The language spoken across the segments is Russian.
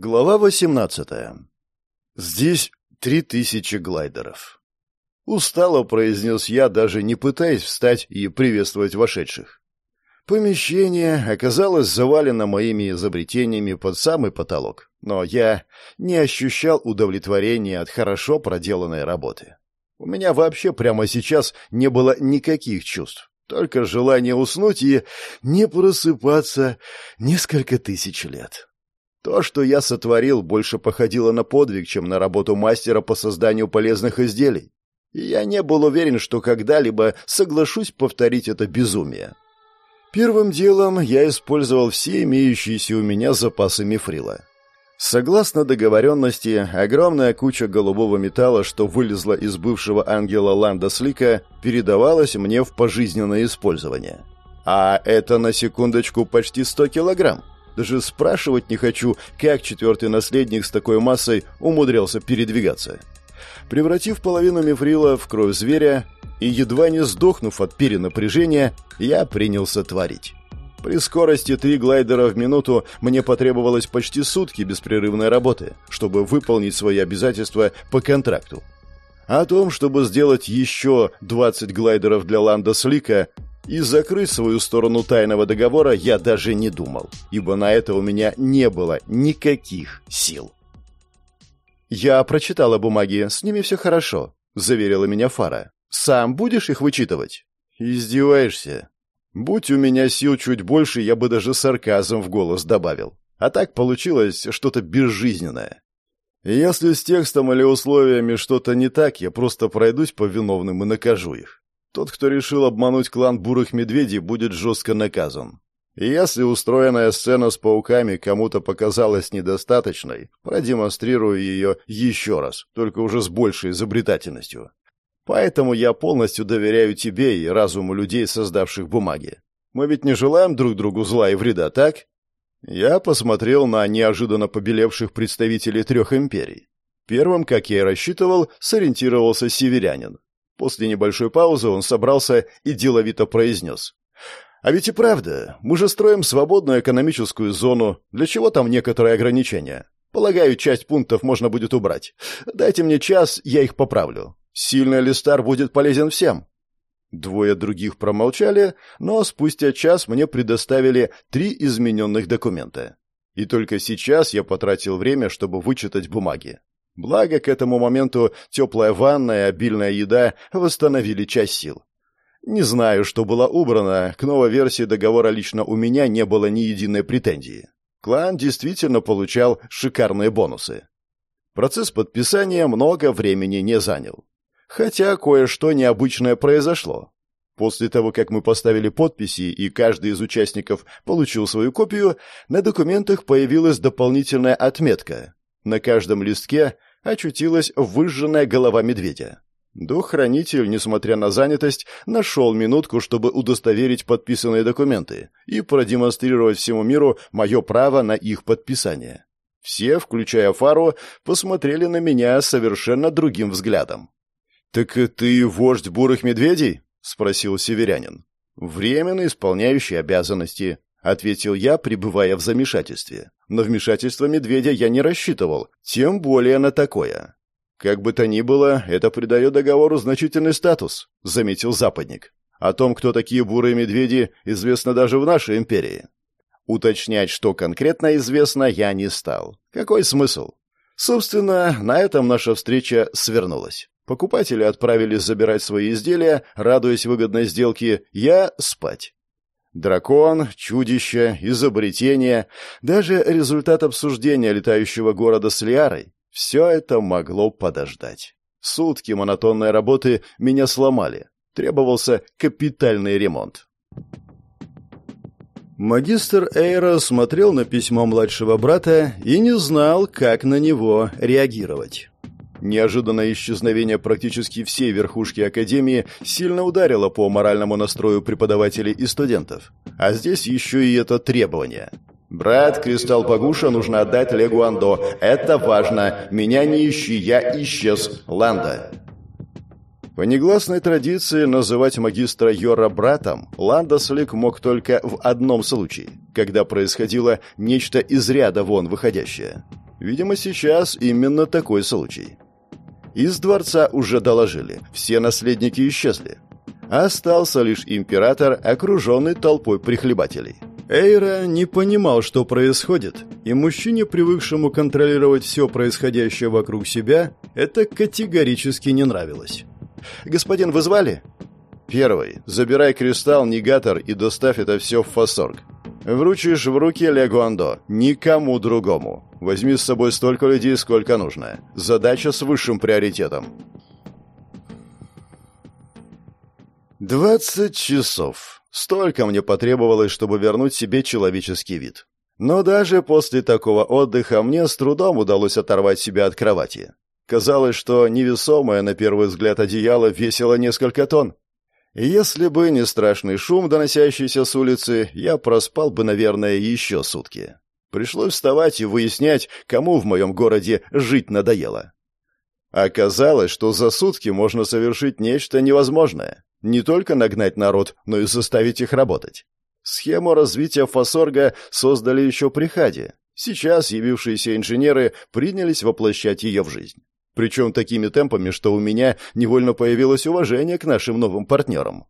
Глава 18. Здесь три тысячи глайдеров. Устало произнес я, даже не пытаясь встать и приветствовать вошедших. Помещение оказалось завалено моими изобретениями под самый потолок, но я не ощущал удовлетворения от хорошо проделанной работы. У меня вообще прямо сейчас не было никаких чувств, только желание уснуть и не просыпаться несколько тысяч лет. То, что я сотворил, больше походило на подвиг, чем на работу мастера по созданию полезных изделий. И я не был уверен, что когда-либо соглашусь повторить это безумие. Первым делом я использовал все имеющиеся у меня запасы мифрила. Согласно договоренности, огромная куча голубого металла, что вылезла из бывшего ангела Ланда Слика, передавалась мне в пожизненное использование. А это, на секундочку, почти 100 килограмм. Даже спрашивать не хочу, как четвертый наследник с такой массой умудрялся передвигаться. Превратив половину мифрила в кровь зверя и едва не сдохнув от перенапряжения, я принялся творить. При скорости три глайдера в минуту мне потребовалось почти сутки беспрерывной работы, чтобы выполнить свои обязательства по контракту. О том, чтобы сделать еще 20 глайдеров для Ланда Слика, и закрыть свою сторону тайного договора я даже не думал, ибо на это у меня не было никаких сил. «Я прочитала бумаги, с ними все хорошо», — заверила меня Фара. «Сам будешь их вычитывать?» «Издеваешься?» «Будь у меня сил чуть больше, я бы даже сарказм в голос добавил. А так получилось что-то безжизненное. Если с текстом или условиями что-то не так, я просто пройдусь по виновным и накажу их. Тот, кто решил обмануть клан бурых медведей, будет жестко наказан. И если устроенная сцена с пауками кому-то показалась недостаточной, продемонстрирую ее еще раз, только уже с большей изобретательностью. Поэтому я полностью доверяю тебе и разуму людей, создавших бумаги. Мы ведь не желаем друг другу зла и вреда, так? Я посмотрел на неожиданно побелевших представителей трех империй. Первым, как я и рассчитывал, сориентировался северянин. После небольшой паузы он собрался и деловито произнес. «А ведь и правда, мы же строим свободную экономическую зону. Для чего там некоторые ограничения? Полагаю, часть пунктов можно будет убрать. Дайте мне час, я их поправлю. Сильный листар будет полезен всем». Двое других промолчали, но спустя час мне предоставили три измененных документа. И только сейчас я потратил время, чтобы вычитать бумаги. Благо, к этому моменту теплая ванна и обильная еда восстановили часть сил. Не знаю, что было убрано, к новой версии договора лично у меня не было ни единой претензии. Клан действительно получал шикарные бонусы. Процесс подписания много времени не занял. Хотя кое-что необычное произошло. После того, как мы поставили подписи и каждый из участников получил свою копию, на документах появилась дополнительная отметка. На каждом листке очутилась выжженная голова медведя. Дух-хранитель, несмотря на занятость, нашел минутку, чтобы удостоверить подписанные документы и продемонстрировать всему миру мое право на их подписание. Все, включая Фару, посмотрели на меня совершенно другим взглядом. «Так ты вождь бурых медведей?» — спросил северянин. «Временно исполняющий обязанности», — ответил я, пребывая в замешательстве. На вмешательство медведя я не рассчитывал, тем более на такое. «Как бы то ни было, это придает договору значительный статус», — заметил западник. «О том, кто такие бурые медведи, известно даже в нашей империи». Уточнять, что конкретно известно, я не стал. Какой смысл? Собственно, на этом наша встреча свернулась. Покупатели отправились забирать свои изделия, радуясь выгодной сделке, я спать. Дракон, чудище, изобретение, даже результат обсуждения летающего города с Лиарой — все это могло подождать. Сутки монотонной работы меня сломали. Требовался капитальный ремонт. Магистр Эйра смотрел на письмо младшего брата и не знал, как на него реагировать. Неожиданное исчезновение практически всей верхушки Академии сильно ударило по моральному настрою преподавателей и студентов. А здесь еще и это требование. «Брат, кристалл Пагуша нужно отдать Легу Андо. Это важно. Меня не ищи, я исчез. Ланда». По негласной традиции называть магистра Йора братом Ланда Слик мог только в одном случае, когда происходило нечто из ряда вон выходящее. Видимо, сейчас именно такой случай. Из дворца уже доложили, все наследники исчезли. Остался лишь император, окруженный толпой прихлебателей. Эйра не понимал, что происходит, и мужчине, привыкшему контролировать все происходящее вокруг себя, это категорически не нравилось. «Господин, вы звали?» «Первый. Забирай кристалл, негатор и доставь это все в Фасорг. Вручишь в руки Легуандо, никому другому. Возьми с собой столько людей, сколько нужно. Задача с высшим приоритетом». «Двадцать часов. Столько мне потребовалось, чтобы вернуть себе человеческий вид. Но даже после такого отдыха мне с трудом удалось оторвать себя от кровати. Казалось, что невесомое на первый взгляд одеяло весило несколько тонн. Если бы не страшный шум, доносящийся с улицы, я проспал бы, наверное, еще сутки. Пришлось вставать и выяснять, кому в моем городе жить надоело. Оказалось, что за сутки можно совершить нечто невозможное. Не только нагнать народ, но и заставить их работать. Схему развития фасорга создали еще при Хаде. Сейчас явившиеся инженеры принялись воплощать ее в жизнь. Причем такими темпами, что у меня невольно появилось уважение к нашим новым партнерам.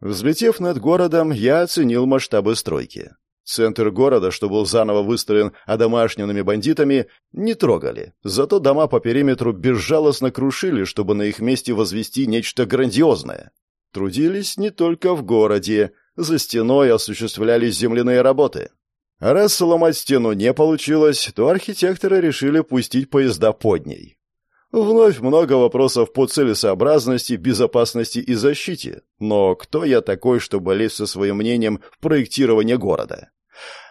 Взлетев над городом, я оценил масштабы стройки. Центр города, что был заново выстроен одомашненными бандитами, не трогали. Зато дома по периметру безжалостно крушили, чтобы на их месте возвести нечто грандиозное. Трудились не только в городе, за стеной осуществлялись земляные работы. А раз сломать стену не получилось, то архитекторы решили пустить поезда под ней. Вновь много вопросов по целесообразности, безопасности и защите. Но кто я такой, чтобы лезть со своим мнением в проектирование города?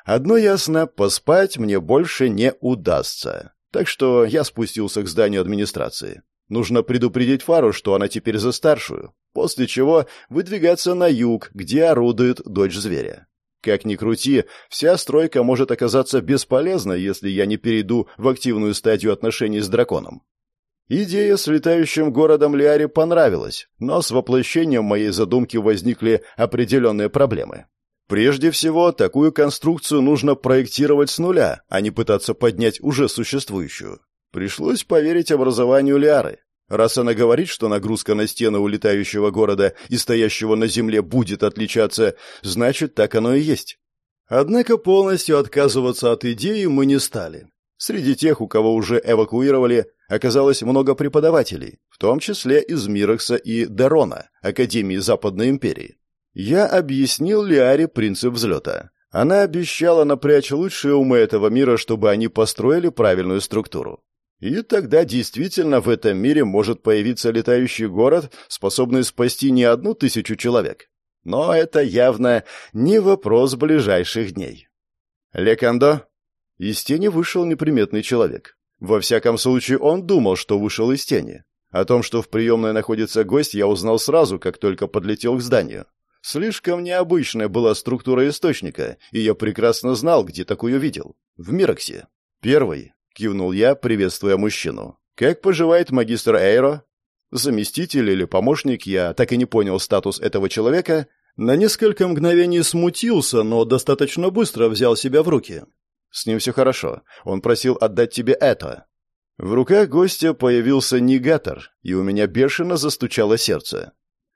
Одно ясно, поспать мне больше не удастся. Так что я спустился к зданию администрации. Нужно предупредить Фару, что она теперь за старшую, после чего выдвигаться на юг, где орудует дочь зверя. Как ни крути, вся стройка может оказаться бесполезной, если я не перейду в активную стадию отношений с драконом. Идея с летающим городом Лиаре понравилась, но с воплощением моей задумки возникли определенные проблемы. Прежде всего, такую конструкцию нужно проектировать с нуля, а не пытаться поднять уже существующую. Пришлось поверить образованию Лиары. Раз она говорит, что нагрузка на стены улетающего города и стоящего на земле будет отличаться, значит, так оно и есть. Однако полностью отказываться от идеи мы не стали. Среди тех, у кого уже эвакуировали, оказалось много преподавателей, в том числе из Мирокса и Дерона, Академии Западной Империи. Я объяснил Лиаре принцип взлета. Она обещала напрячь лучшие умы этого мира, чтобы они построили правильную структуру. И тогда действительно в этом мире может появиться летающий город, способный спасти не одну тысячу человек. Но это явно не вопрос ближайших дней. Лекандо? Из тени вышел неприметный человек. Во всяком случае, он думал, что вышел из тени. О том, что в приемной находится гость, я узнал сразу, как только подлетел к зданию. Слишком необычная была структура источника, и я прекрасно знал, где такую видел. В Мироксе. Первый, кивнул я, приветствуя мужчину. Как поживает магистр Эйро? Заместитель или помощник, я так и не понял статус этого человека, на несколько мгновений смутился, но достаточно быстро взял себя в руки. С ним все хорошо. Он просил отдать тебе это. В руках гостя появился негатор, и у меня бешено застучало сердце.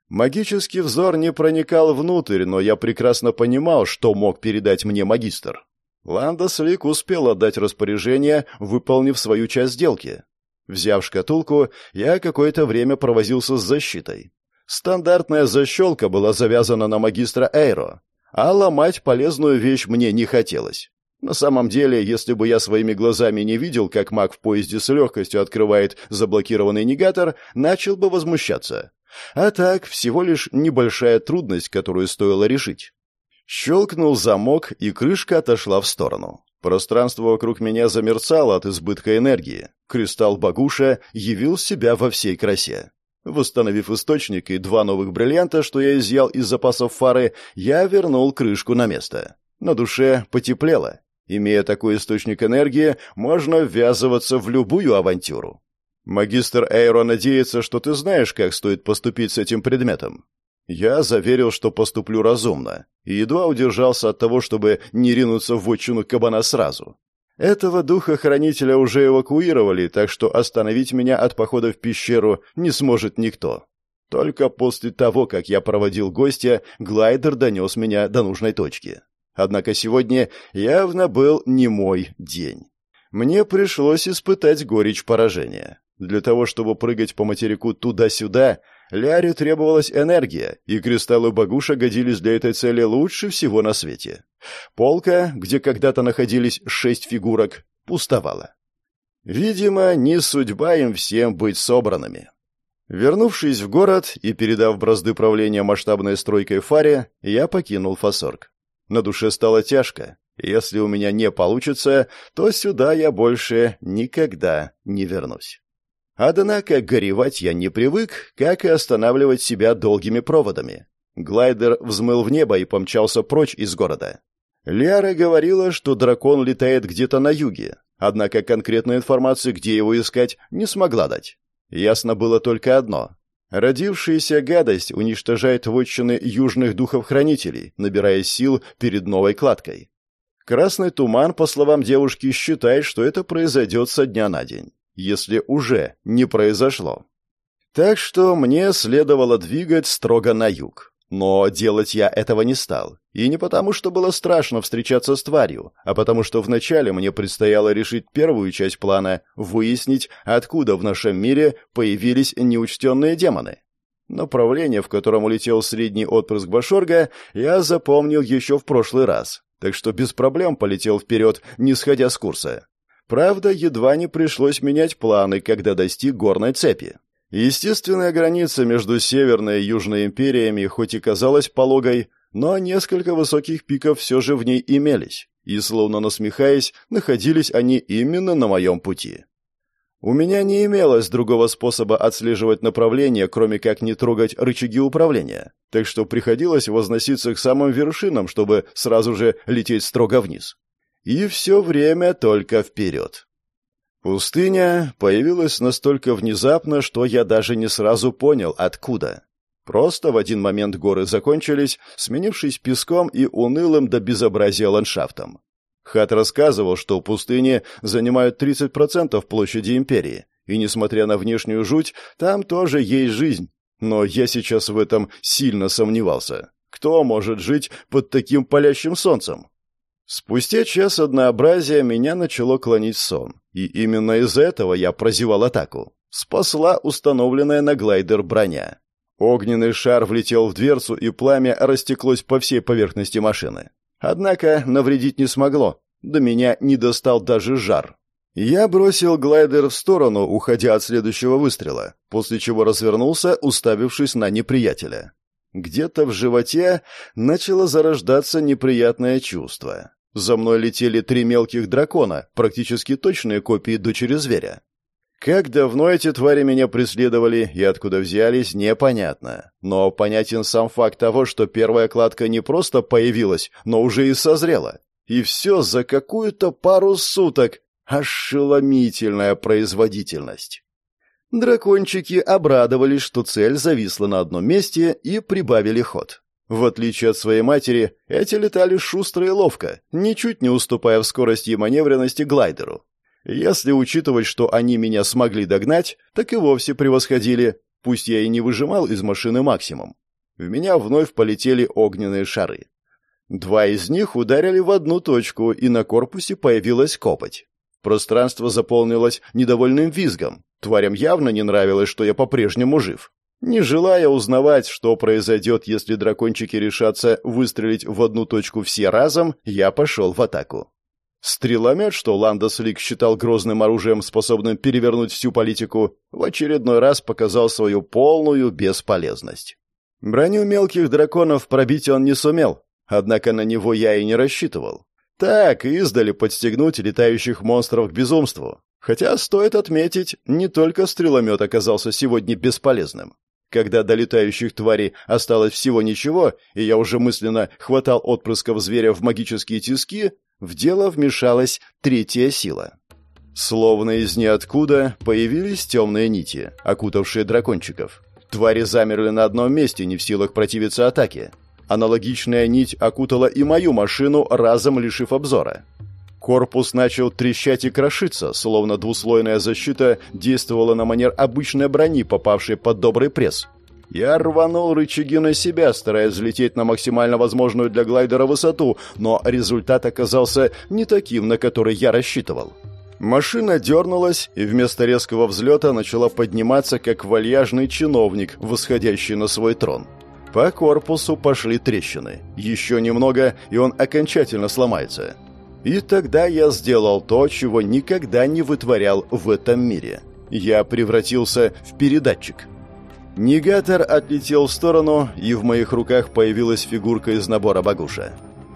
Магический взор не проникал внутрь, но я прекрасно понимал, что мог передать мне магистр. Ланда Слик успел отдать распоряжение, выполнив свою часть сделки. Взяв шкатулку, я какое-то время провозился с защитой. Стандартная защелка была завязана на магистра Эйро, а ломать полезную вещь мне не хотелось. На самом деле, если бы я своими глазами не видел, как маг в поезде с легкостью открывает заблокированный негатор, начал бы возмущаться. А так, всего лишь небольшая трудность, которую стоило решить. Щелкнул замок, и крышка отошла в сторону. Пространство вокруг меня замерцало от избытка энергии. Кристалл Багуша явил себя во всей красе. Восстановив источник и два новых бриллианта, что я изъял из запасов фары, я вернул крышку на место. На душе потеплело. Имея такой источник энергии, можно ввязываться в любую авантюру. Магистр Эйро надеется, что ты знаешь, как стоит поступить с этим предметом. Я заверил, что поступлю разумно, и едва удержался от того, чтобы не ринуться в отчину кабана сразу. Этого духа-хранителя уже эвакуировали, так что остановить меня от похода в пещеру не сможет никто. Только после того, как я проводил гостя, глайдер донес меня до нужной точки. Однако сегодня явно был не мой день. Мне пришлось испытать горечь поражения. Для того, чтобы прыгать по материку туда-сюда, Ляре требовалась энергия, и кристаллы Багуша годились для этой цели лучше всего на свете. Полка, где когда-то находились шесть фигурок, пустовала. Видимо, не судьба им всем быть собранными. Вернувшись в город и передав бразды правления масштабной стройкой Фаре, я покинул Фасорг. На душе стало тяжко. Если у меня не получится, то сюда я больше никогда не вернусь. Однако горевать я не привык, как и останавливать себя долгими проводами. Глайдер взмыл в небо и помчался прочь из города. Ляра говорила, что дракон летает где-то на юге, однако конкретной информации, где его искать, не смогла дать. Ясно было только одно. Родившаяся гадость уничтожает вотчины южных духов-хранителей, набирая сил перед новой кладкой. Красный туман, по словам девушки, считает, что это произойдет со дня на день если уже не произошло. Так что мне следовало двигать строго на юг. Но делать я этого не стал. И не потому, что было страшно встречаться с тварью, а потому что вначале мне предстояло решить первую часть плана — выяснить, откуда в нашем мире появились неучтенные демоны. Направление, в котором улетел средний отпрыск Башорга, я запомнил еще в прошлый раз, так что без проблем полетел вперед, не сходя с курса. Правда, едва не пришлось менять планы, когда достиг горной цепи. Естественная граница между Северной и Южной империями хоть и казалась пологой, но несколько высоких пиков все же в ней имелись, и, словно насмехаясь, находились они именно на моем пути. У меня не имелось другого способа отслеживать направление, кроме как не трогать рычаги управления, так что приходилось возноситься к самым вершинам, чтобы сразу же лететь строго вниз. И все время только вперед. Пустыня появилась настолько внезапно, что я даже не сразу понял, откуда. Просто в один момент горы закончились, сменившись песком и унылым до безобразия ландшафтом. Хат рассказывал, что пустыни занимают 30% площади империи, и, несмотря на внешнюю жуть, там тоже есть жизнь. Но я сейчас в этом сильно сомневался. Кто может жить под таким палящим солнцем? Спустя час однообразия меня начало клонить сон, и именно из этого я прозевал атаку. Спасла установленная на глайдер броня. Огненный шар влетел в дверцу, и пламя растеклось по всей поверхности машины. Однако навредить не смогло, до меня не достал даже жар. Я бросил глайдер в сторону, уходя от следующего выстрела, после чего развернулся, уставившись на неприятеля. Где-то в животе начало зарождаться неприятное чувство. За мной летели три мелких дракона, практически точные копии дочери зверя. Как давно эти твари меня преследовали и откуда взялись, непонятно. Но понятен сам факт того, что первая кладка не просто появилась, но уже и созрела. И все за какую-то пару суток. Ошеломительная производительность. Дракончики обрадовались, что цель зависла на одном месте и прибавили ход. В отличие от своей матери, эти летали шустро и ловко, ничуть не уступая в скорости и маневренности глайдеру. Если учитывать, что они меня смогли догнать, так и вовсе превосходили, пусть я и не выжимал из машины максимум. В меня вновь полетели огненные шары. Два из них ударили в одну точку, и на корпусе появилась копоть. Пространство заполнилось недовольным визгом. Тварям явно не нравилось, что я по-прежнему жив. Не желая узнавать, что произойдет, если дракончики решатся выстрелить в одну точку все разом, я пошел в атаку. Стреломет, что Ландос Лик считал грозным оружием, способным перевернуть всю политику, в очередной раз показал свою полную бесполезность. Броню мелких драконов пробить он не сумел, однако на него я и не рассчитывал. Так, издали подстегнуть летающих монстров к безумству. Хотя, стоит отметить, не только стреломет оказался сегодня бесполезным. Когда до летающих тварей осталось всего ничего, и я уже мысленно хватал отпрысков зверя в магические тиски, в дело вмешалась третья сила. Словно из ниоткуда появились темные нити, окутавшие дракончиков. Твари замерли на одном месте, не в силах противиться атаке. Аналогичная нить окутала и мою машину, разом лишив обзора. Корпус начал трещать и крошиться, словно двуслойная защита действовала на манер обычной брони, попавшей под добрый пресс. Я рванул рычаги на себя, стараясь взлететь на максимально возможную для глайдера высоту, но результат оказался не таким, на который я рассчитывал. Машина дернулась и вместо резкого взлета начала подниматься, как вальяжный чиновник, восходящий на свой трон. По корпусу пошли трещины. Еще немного, и он окончательно сломается. И тогда я сделал то, чего никогда не вытворял в этом мире. Я превратился в передатчик. Негатор отлетел в сторону, и в моих руках появилась фигурка из набора Багуша.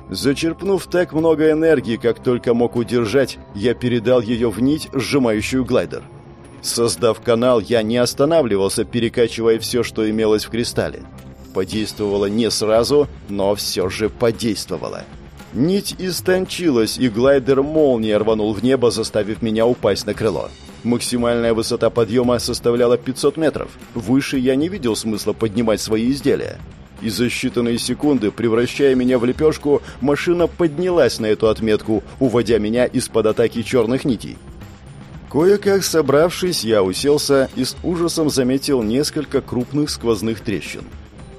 Зачерпнув так много энергии, как только мог удержать, я передал ее в нить, сжимающую глайдер. Создав канал, я не останавливался, перекачивая все, что имелось в кристалле. Подействовало не сразу, но все же подействовало. Нить истончилась, и глайдер молнией рванул в небо, заставив меня упасть на крыло. Максимальная высота подъема составляла 500 метров. Выше я не видел смысла поднимать свои изделия. И за считанные секунды, превращая меня в лепешку, машина поднялась на эту отметку, уводя меня из-под атаки черных нитей. Кое-как собравшись, я уселся и с ужасом заметил несколько крупных сквозных трещин.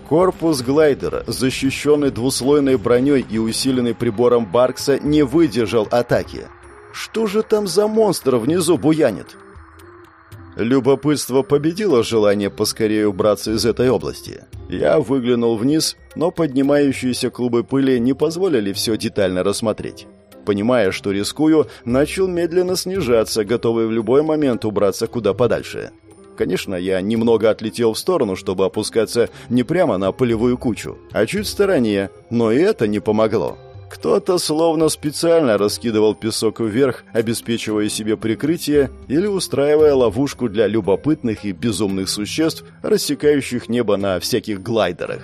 Корпус глайдера, защищенный двуслойной броней и усиленный прибором Баркса, не выдержал атаки. Что же там за монстр внизу буянит? Любопытство победило желание поскорее убраться из этой области. Я выглянул вниз, но поднимающиеся клубы пыли не позволили все детально рассмотреть. Понимая, что рискую, начал медленно снижаться, готовый в любой момент убраться куда подальше. Конечно, я немного отлетел в сторону, чтобы опускаться не прямо на полевую кучу, а чуть в стороне, но и это не помогло. Кто-то словно специально раскидывал песок вверх, обеспечивая себе прикрытие или устраивая ловушку для любопытных и безумных существ, рассекающих небо на всяких глайдерах.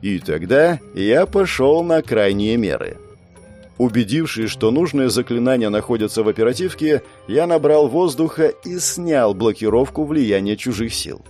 И тогда я пошел на крайние меры – Убедившись, что нужные заклинания находятся в оперативке, я набрал воздуха и снял блокировку влияния чужих сил.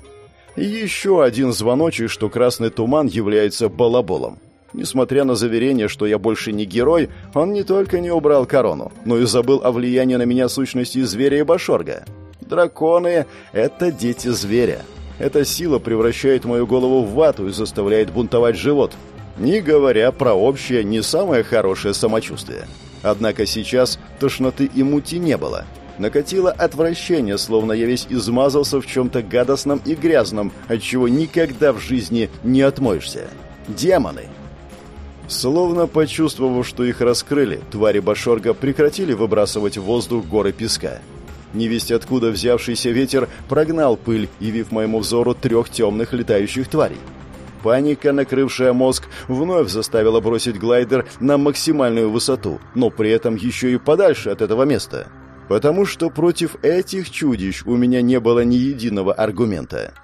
еще один звоночек, что красный туман является балаболом. Несмотря на заверение, что я больше не герой, он не только не убрал корону, но и забыл о влиянии на меня сущности зверя и башорга. Драконы — это дети зверя. Эта сила превращает мою голову в вату и заставляет бунтовать живот, не говоря про общее не самое хорошее самочувствие. Однако сейчас тошноты и мути не было. Накатило отвращение, словно я весь измазался в чем-то гадостном и грязном, от чего никогда в жизни не отмоешься. Демоны! Словно почувствовав, что их раскрыли, твари Башорга прекратили выбрасывать в воздух горы песка. Невесть откуда взявшийся ветер прогнал пыль, явив моему взору трех темных летающих тварей. Паника, накрывшая мозг, вновь заставила бросить глайдер на максимальную высоту, но при этом еще и подальше от этого места. Потому что против этих чудищ у меня не было ни единого аргумента.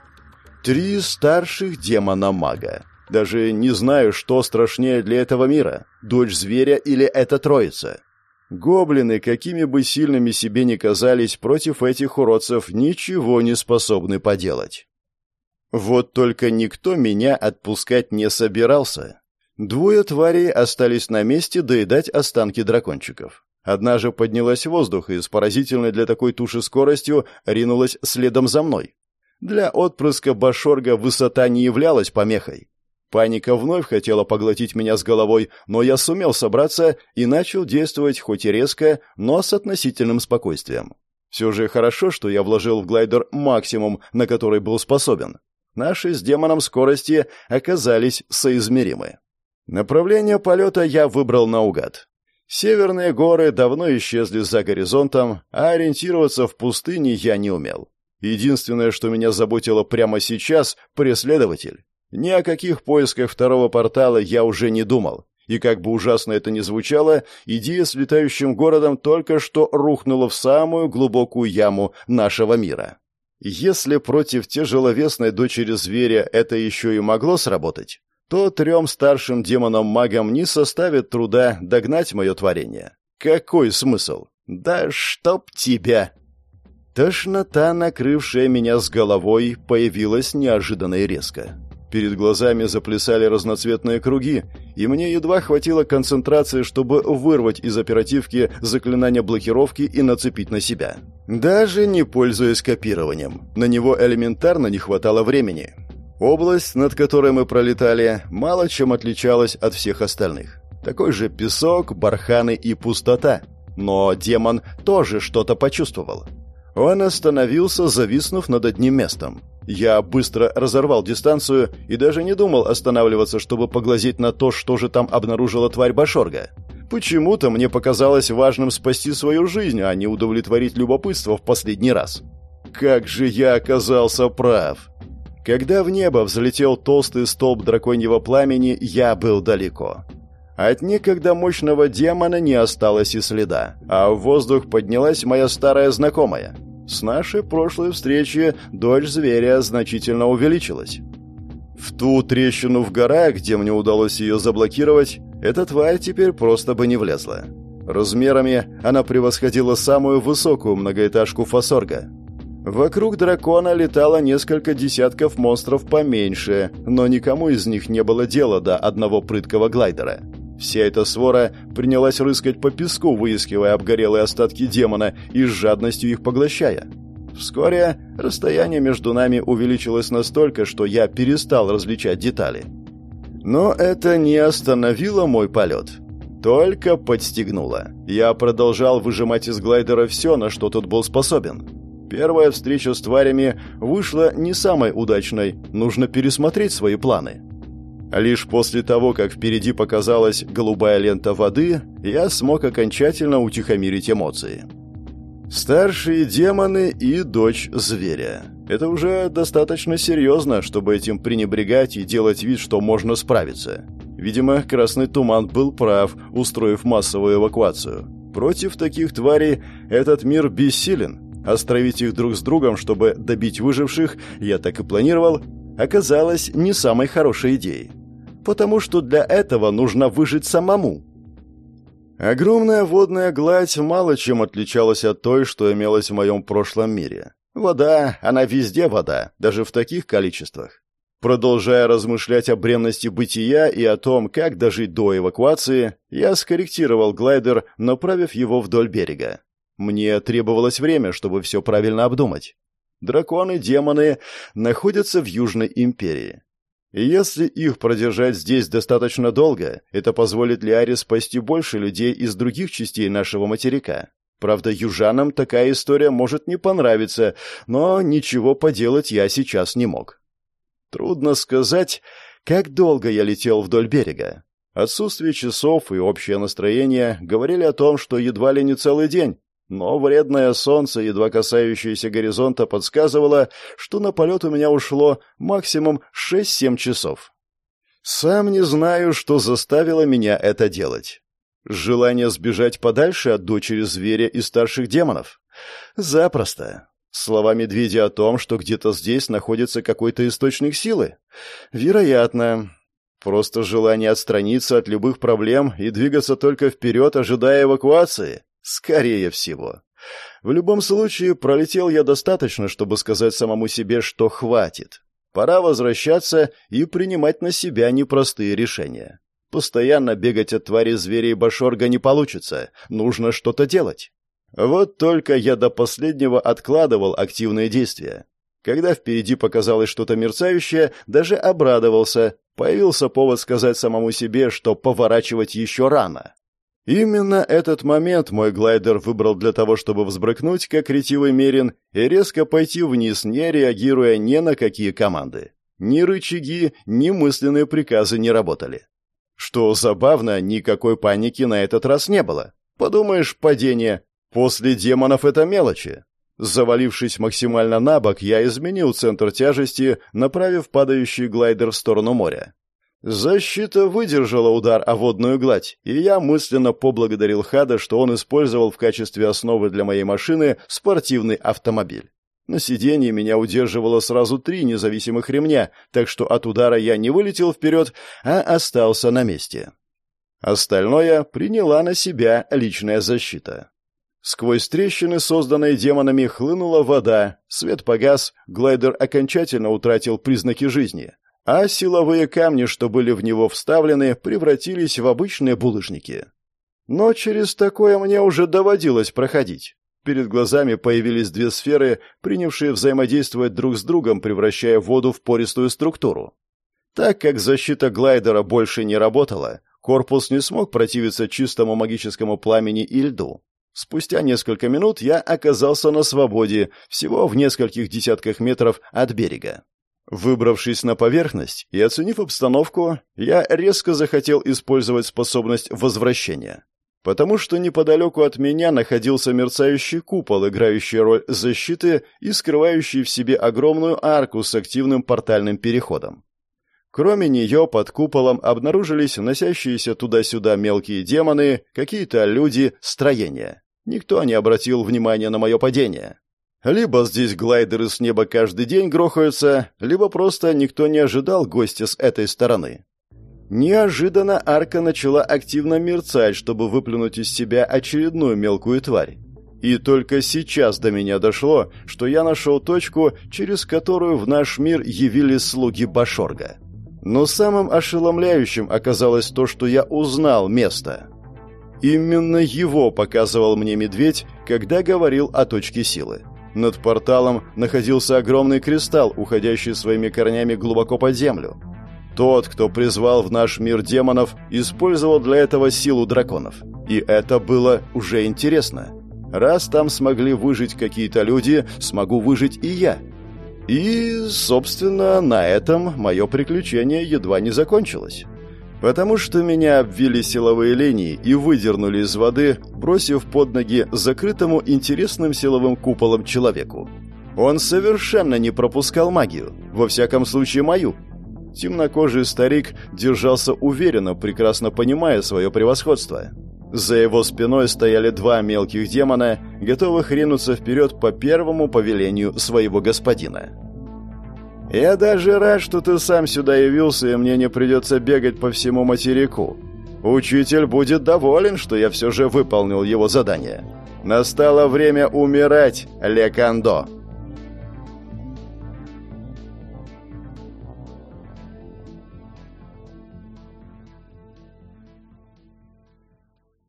Три старших демона-мага. Даже не знаю, что страшнее для этого мира, дочь зверя или эта троица. Гоблины, какими бы сильными себе ни казались, против этих уродцев ничего не способны поделать. Вот только никто меня отпускать не собирался. Двое тварей остались на месте доедать останки дракончиков. Одна же поднялась в воздух и с поразительной для такой туши скоростью ринулась следом за мной. Для отпрыска Башорга высота не являлась помехой. Паника вновь хотела поглотить меня с головой, но я сумел собраться и начал действовать хоть и резко, но с относительным спокойствием. Все же хорошо, что я вложил в глайдер максимум, на который был способен. Наши с демоном скорости оказались соизмеримы. Направление полета я выбрал наугад. Северные горы давно исчезли за горизонтом, а ориентироваться в пустыне я не умел. Единственное, что меня заботило прямо сейчас — преследователь. Ни о каких поисках второго портала я уже не думал. И как бы ужасно это ни звучало, идея с летающим городом только что рухнула в самую глубокую яму нашего мира. Если против тяжеловесной дочери зверя это еще и могло сработать, то трем старшим демонам-магам не составит труда догнать мое творение. Какой смысл? Да чтоб тебя! Тошнота, накрывшая меня с головой, появилась неожиданно и резко. Перед глазами заплясали разноцветные круги, и мне едва хватило концентрации, чтобы вырвать из оперативки заклинание блокировки и нацепить на себя. Даже не пользуясь копированием. На него элементарно не хватало времени. Область, над которой мы пролетали, мало чем отличалась от всех остальных. Такой же песок, барханы и пустота. Но демон тоже что-то почувствовал. Он остановился, зависнув над одним местом. Я быстро разорвал дистанцию и даже не думал останавливаться, чтобы поглазеть на то, что же там обнаружила тварь Башорга. Почему-то мне показалось важным спасти свою жизнь, а не удовлетворить любопытство в последний раз. Как же я оказался прав! Когда в небо взлетел толстый столб драконьего пламени, я был далеко. От некогда мощного демона не осталось и следа, а в воздух поднялась моя старая знакомая. С нашей прошлой встречи дочь зверя значительно увеличилась. В ту трещину в горах, где мне удалось ее заблокировать, эта тварь теперь просто бы не влезла. Размерами она превосходила самую высокую многоэтажку Фасорга. Вокруг дракона летало несколько десятков монстров поменьше, но никому из них не было дела до одного прыткого глайдера. Вся эта свора принялась рыскать по песку, выискивая обгорелые остатки демона и с жадностью их поглощая. Вскоре расстояние между нами увеличилось настолько, что я перестал различать детали. Но это не остановило мой полет. Только подстегнуло. Я продолжал выжимать из глайдера все, на что тот был способен. Первая встреча с тварями вышла не самой удачной. Нужно пересмотреть свои планы. Лишь после того, как впереди показалась голубая лента воды, я смог окончательно утихомирить эмоции. Старшие демоны и дочь зверя. Это уже достаточно серьезно, чтобы этим пренебрегать и делать вид, что можно справиться. Видимо, Красный Туман был прав, устроив массовую эвакуацию. Против таких тварей этот мир бессилен. Островить их друг с другом, чтобы добить выживших, я так и планировал, оказалось не самой хорошей идеей потому что для этого нужно выжить самому. Огромная водная гладь мало чем отличалась от той, что имелась в моем прошлом мире. Вода, она везде вода, даже в таких количествах. Продолжая размышлять о бренности бытия и о том, как дожить до эвакуации, я скорректировал глайдер, направив его вдоль берега. Мне требовалось время, чтобы все правильно обдумать. Драконы-демоны находятся в Южной империи. Если их продержать здесь достаточно долго, это позволит Лиаре спасти больше людей из других частей нашего материка. Правда, южанам такая история может не понравиться, но ничего поделать я сейчас не мог. Трудно сказать, как долго я летел вдоль берега. Отсутствие часов и общее настроение говорили о том, что едва ли не целый день, но вредное солнце, едва касающееся горизонта, подсказывало, что на полет у меня ушло максимум 6-7 часов. Сам не знаю, что заставило меня это делать. Желание сбежать подальше от дочери зверя и старших демонов? Запросто. Слова медведя о том, что где-то здесь находится какой-то источник силы? Вероятно. Просто желание отстраниться от любых проблем и двигаться только вперед, ожидая эвакуации. Скорее всего. В любом случае, пролетел я достаточно, чтобы сказать самому себе, что хватит. Пора возвращаться и принимать на себя непростые решения. Постоянно бегать от твари зверей Башорга не получится. Нужно что-то делать. Вот только я до последнего откладывал активные действия. Когда впереди показалось что-то мерцающее, даже обрадовался. Появился повод сказать самому себе, что поворачивать еще рано. Именно этот момент мой глайдер выбрал для того, чтобы взбрыкнуть, как ретивый мерин, и резко пойти вниз, не реагируя ни на какие команды. Ни рычаги, ни мысленные приказы не работали. Что забавно, никакой паники на этот раз не было. Подумаешь, падение. После демонов это мелочи. Завалившись максимально на бок, я изменил центр тяжести, направив падающий глайдер в сторону моря. Защита выдержала удар о водную гладь, и я мысленно поблагодарил Хада, что он использовал в качестве основы для моей машины спортивный автомобиль. На сиденье меня удерживало сразу три независимых ремня, так что от удара я не вылетел вперед, а остался на месте. Остальное приняла на себя личная защита. Сквозь трещины, созданные демонами, хлынула вода, свет погас, глайдер окончательно утратил признаки жизни — а силовые камни, что были в него вставлены, превратились в обычные булыжники. Но через такое мне уже доводилось проходить. Перед глазами появились две сферы, принявшие взаимодействовать друг с другом, превращая воду в пористую структуру. Так как защита глайдера больше не работала, корпус не смог противиться чистому магическому пламени и льду. Спустя несколько минут я оказался на свободе, всего в нескольких десятках метров от берега. Выбравшись на поверхность и оценив обстановку, я резко захотел использовать способность возвращения. Потому что неподалеку от меня находился мерцающий купол, играющий роль защиты и скрывающий в себе огромную арку с активным портальным переходом. Кроме нее под куполом обнаружились носящиеся туда-сюда мелкие демоны, какие-то люди, строения. Никто не обратил внимания на мое падение. Либо здесь глайдеры с неба каждый день грохаются, либо просто никто не ожидал гостя с этой стороны. Неожиданно арка начала активно мерцать, чтобы выплюнуть из себя очередную мелкую тварь. И только сейчас до меня дошло, что я нашел точку, через которую в наш мир явились слуги Башорга. Но самым ошеломляющим оказалось то, что я узнал место. Именно его показывал мне медведь, когда говорил о точке силы. Над порталом находился огромный кристалл, уходящий своими корнями глубоко под землю. Тот, кто призвал в наш мир демонов, использовал для этого силу драконов. И это было уже интересно. Раз там смогли выжить какие-то люди, смогу выжить и я. И, собственно, на этом мое приключение едва не закончилось потому что меня обвили силовые линии и выдернули из воды, бросив под ноги закрытому интересным силовым куполом человеку. Он совершенно не пропускал магию, во всяком случае мою. Темнокожий старик держался уверенно, прекрасно понимая свое превосходство. За его спиной стояли два мелких демона, готовых ринуться вперед по первому повелению своего господина. Я даже рад, что ты сам сюда явился, и мне не придется бегать по всему материку. Учитель будет доволен, что я все же выполнил его задание. Настало время умирать, Лекандо.